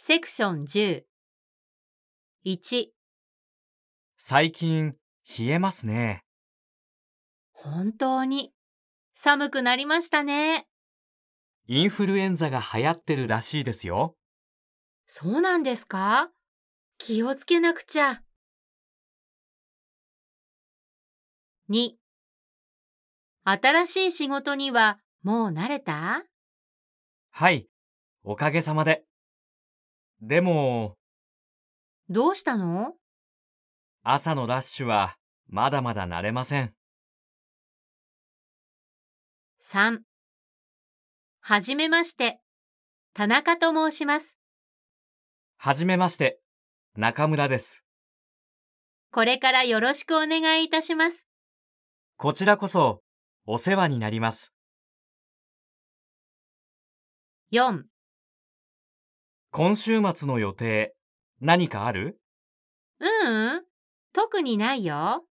セクション10。1、最近、冷えますね。本当に？寒くなりましたね。インフルエンザが流行ってるらしいですよ。そうなんですか？気をつけなくちゃ。2、新しい仕事にはもう慣れた？はい、おかげさまで。でも、どうしたの？朝のラッシュはまだまだ慣れません。?3、はじめまして。田中と申します。はじめまして、中村です。これからよろしくお願いいたします。こちらこそ、お世話になります。4、今週末の予定、何かある？ううん、特にないよ。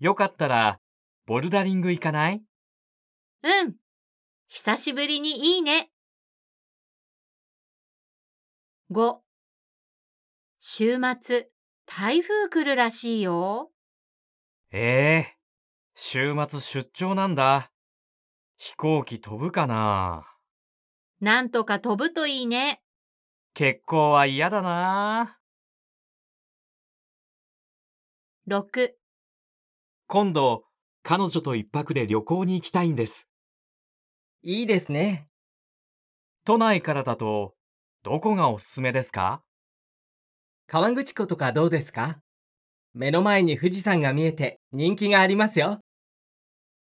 よかったら、ボルダリング行かない？うん。久しぶりにいいね。5週末、台風来るらしいよ。ええ週末出張なんだ。飛行機飛ぶかな？なんとか飛ぶといいね。結構は嫌だな6今度、彼女と一泊で旅行に行きたいんです。いいですね。都内からだと、どこがおすすめですか？河口湖とかどうですか？目の前に富士山が見えて人気がありますよ。